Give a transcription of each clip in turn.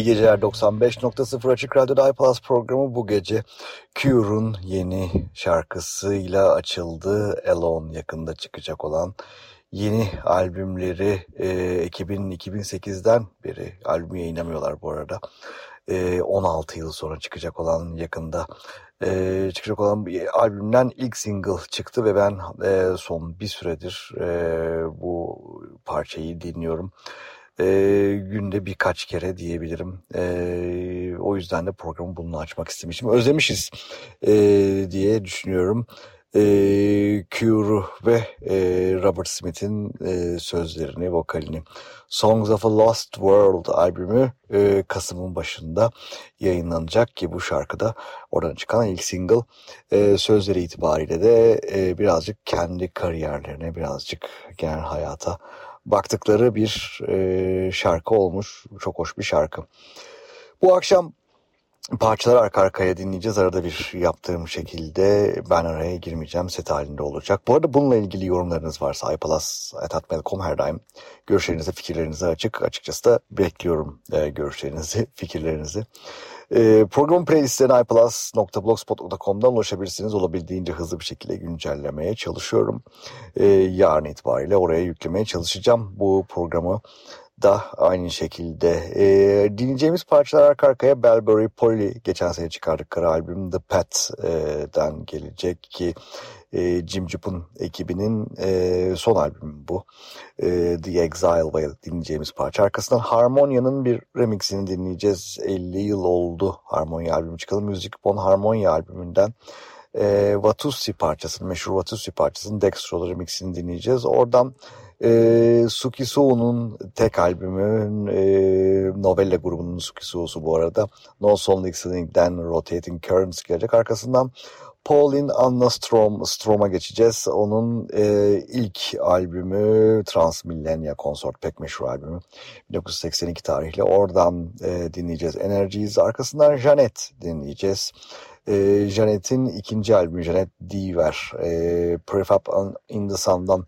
İyi geceler 95.0 Açık Radyo'da iPlus programı bu gece Cure'un yeni şarkısıyla açıldı. Alone yakında çıkacak olan yeni albümleri e, 2000, 2008'den beri albüm yayınlamıyorlar bu arada. E, 16 yıl sonra çıkacak olan yakında e, çıkacak olan bir albümden ilk single çıktı ve ben e, son bir süredir e, bu parçayı dinliyorum e, günde birkaç kere diyebilirim. E, o yüzden de programı bununla açmak istemişim. Özlemişiz e, diye düşünüyorum. E, Cure ve e, Robert Smith'in e, sözlerini, vokalini. Songs of a Lost World albümü e, Kasım'ın başında yayınlanacak ki bu şarkıda oradan çıkan ilk single e, sözleri itibariyle de e, birazcık kendi kariyerlerine, birazcık genel hayata baktıkları bir e, şarkı olmuş. Çok hoş bir şarkı. Bu akşam parçalar arka arkaya dinleyeceğiz. Arada bir yaptığım şekilde ben araya girmeyeceğim. Set halinde olacak. Bu arada bununla ilgili yorumlarınız varsa iPlus.com her daim görüşlerinizi, fikirlerinizi açık. Açıkçası da bekliyorum e, görüşlerinizi, fikirlerinizi. E, programın playlistlerine iPlus.blogspot.com'dan ulaşabilirsiniz. Olabildiğince hızlı bir şekilde güncellemeye çalışıyorum. E, yarın itibariyle oraya yüklemeye çalışacağım bu programı da aynı şekilde. E, dinleyeceğimiz parçalar arka arkaya Belbury Polly geçen sene çıkardıkları albüm The Pet'den gelecek ki e, Jim Jup'un ekibinin e, son albümü bu. E, The Exile ve dinleyeceğimiz parça. Arkasından Harmonia'nın bir remixini dinleyeceğiz. 50 yıl oldu Harmonia albümü çıkalı. Music Bon Harmonia albümünden e, Watusi parçasının, meşhur Watusi parçasının Dextro'lu remixini dinleyeceğiz. Oradan e, Suki Sou'nun tek albümü e, Novella grubunun Suki Sou'su bu arada. No Sonic Listening'den Rotating Currents gelecek. Arkasından Pauline Anna Strom, Strom'a geçeceğiz. Onun e, ilk albümü Transmillenia Consort pek meşhur albümü. 1982 tarihli. Oradan e, dinleyeceğiz Energies. Arkasından Janet dinleyeceğiz. E, Janet'in ikinci albümü Janet Diver. E, Prefab in the Sun'dan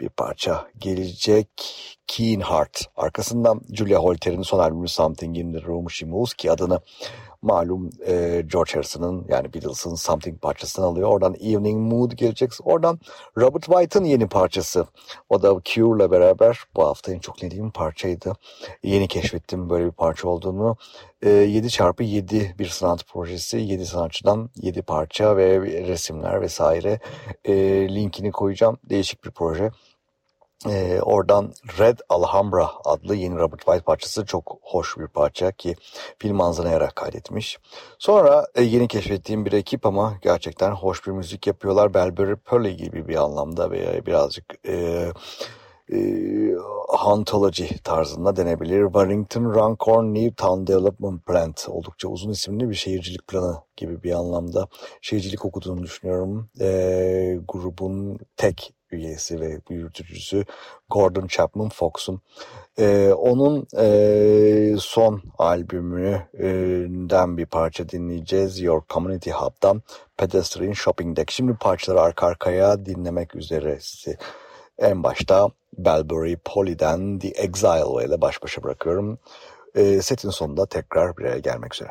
bir parça gelecek. Keen Heart. Arkasından Julia Holter'in son albümü Something in the Room She Moves ki adını malum e, George Harrison'ın yani Beatles'ın Something parçasını alıyor. Oradan Evening Mood gelecek. Oradan Robert White'ın yeni parçası. O da Cure'la beraber bu hafta en çok dinlediğim parçaydı. Yeni keşfettim böyle bir parça olduğunu. E, 7 çarpı 7 bir sanat projesi. 7 sanatçıdan 7 parça ve resimler vesaire. E, linkini koyacağım. Değişik bir proje. Ee, oradan Red Alhambra adlı yeni Robert White parçası çok hoş bir parça ki film manzarayarak kaydetmiş. Sonra e, yeni keşfettiğim bir ekip ama gerçekten hoş bir müzik yapıyorlar. Belbury Pearly gibi bir anlamda veya birazcık e, e, hantology tarzında denebilir. Warrington Runcorn Newtown Development Plant oldukça uzun isimli bir şehircilik planı gibi bir anlamda şehircilik okuduğunu düşünüyorum. E, grubun tek üyesi ve yürütücüsü Gordon Chapman Fox'un. Ee, onun e, son albümünden bir parça dinleyeceğiz. Your Community Hub'dan Pedestrian Shopping Deck. Şimdi parçaları arka arkaya dinlemek üzere sizi en başta Belbury Poly'den The Exile ile baş başa bırakıyorum. E, setin sonunda tekrar bir araya gelmek üzere.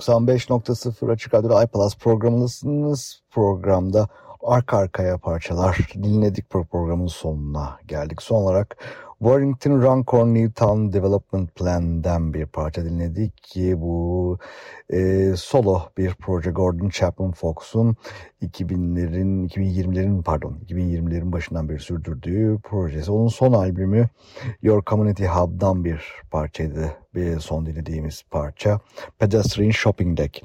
95.0 Açık Radyo'da iPlus programındasınız. Programda arka arkaya parçalar dinledik programın sonuna geldik. Son olarak Warrington Runcorn Newtown Development Plan'den bir parça dinledik ki bu e, solo bir proje Gordon Chapman Fox'un 2000'lerin 2020'lerin pardon 2020'lerin başından beri sürdürdüğü projesi. Onun son albümü Your Community Hub'dan bir parçaydı. Bir son dinlediğimiz parça. Pedestrian Shopping Deck.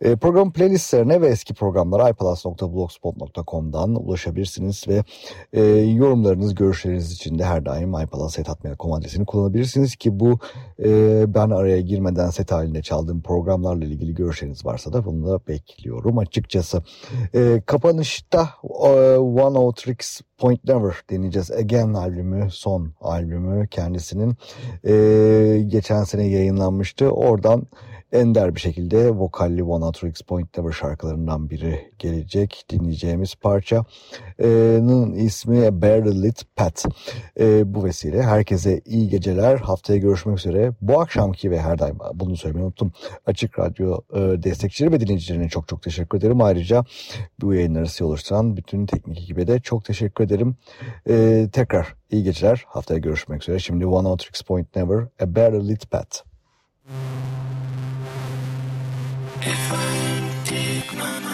E, program playlistlerine ve eski programlara ipalas.blogspot.com'dan ulaşabilirsiniz ve e, yorumlarınız, görüşleriniz için de her daim ipalas.com adresini kullanabilirsiniz ki bu e, ben araya girmeden set halinde çaldığım programlarla ilgili görüşleriniz varsa da bunu da bekliyorum açıkçası. E, kapanışta e, One O Tricks Point Never deneyeceğiz. Again albümü, son albümü kendisinin e, geçen sene yayınlanmıştı. Oradan ender bir şekilde vokalli One Out X Point Never şarkılarından biri gelecek. Dinleyeceğimiz parçanın ismi Bear Lit Pat. E, bu vesile herkese iyi geceler. Haftaya görüşmek üzere. Bu akşamki ve her daim bunu söylemeyi unuttum. Açık Radyo e, destekçileri ve dinleyicilerine çok çok teşekkür ederim. Ayrıca bu yayınları size oluşturan bütün teknik ekibe de çok teşekkür ederim. E, tekrar iyi geceler. Haftaya görüşmek üzere. Şimdi One Out X Point Never, A Bear Lit Pat. If I take my